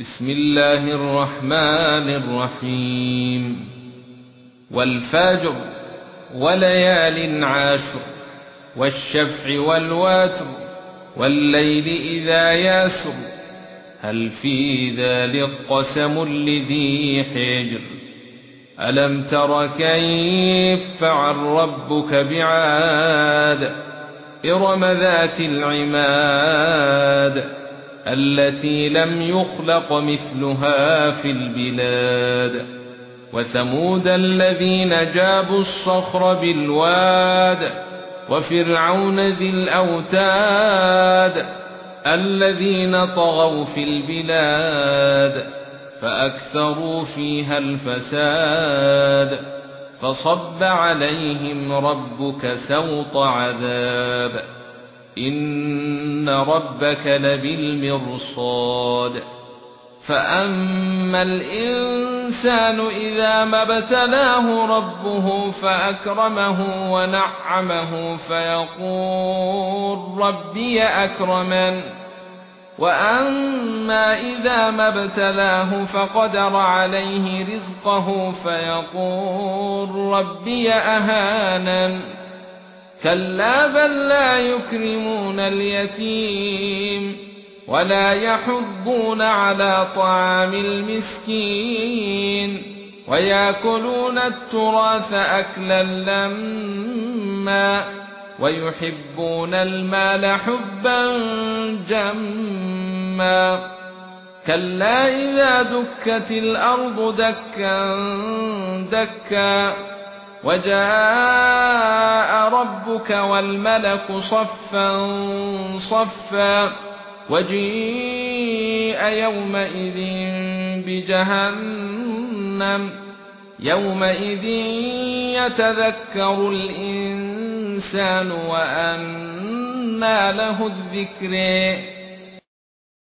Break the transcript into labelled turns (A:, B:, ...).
A: بسم الله الرحمن الرحيم. والفجر وليال عاشر والشفع والوتر والليل إذا يسر هل في ذلك قسم لذي حجر؟ ألم تر كيف فعل ربك بعاد؟ إرم ذات العماد. التي لم يخلق مثلها في البلاد. وثمود الذين جابوا الصخر بالواد وفرعون ذي الأوتاد الذين طغوا في البلاد فأكثروا فيها الفساد. فصب عليهم ربك سوط عذاب. ان ربك لبالمرصاد فاما الانسان اذا ما ابتلاه ربه فاكرمه ونعمه فيقول ربي اكرمن واما اذا ما ابتلاه فقدر عليه رزقه فيقول ربي اهانن كلا بل لا يكرمون اليتيم ولا يحضون على طعام المسكين وياكلون التراث اكلا لما ويحبون المال حبا جما كلا اذا دكت الأرض دكا دكا وجاء ربك والملك صفا صفا وجيء يومئذ بجهنم يومئذ يتذكر الإنسان وأنى له الذكر